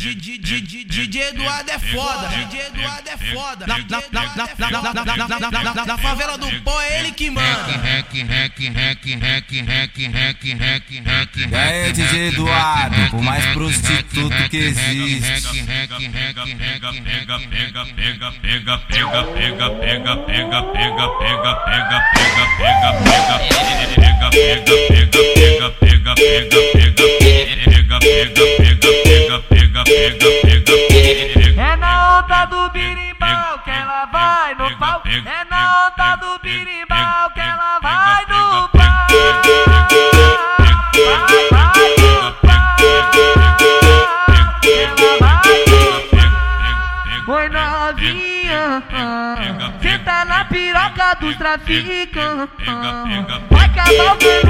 DJ Eduardo é foda, DJ Eduardo é foda. Na, na, na, na, na, favela do pó é ele que manda. E aí, DJ Eduardo, o mais prostituto que existe. Pega, pega, pega, pega, pega, pega, pega, pega, pega, pega, pega, pega, pega, pega, pega, pega, pega, pega, pega, no pau. É na onda do birimbau que ela vai no pau. Oi novinha, senta na piroca dos traficantes. Vai cavalgando na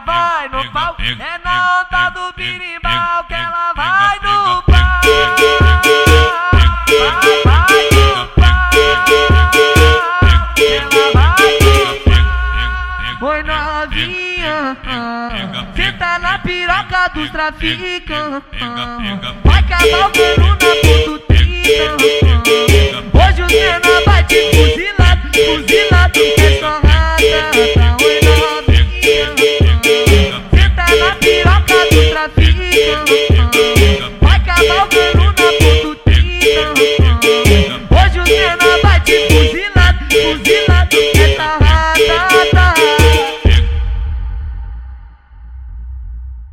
ela vai no pau. É na onda do birimbau que ela vai no pau. Vai, vai no pau. Ela vai. Oi novinha, senta na piroca dos traficantes. Vai cavalgando na pontutinha. novinho. Vai acabar o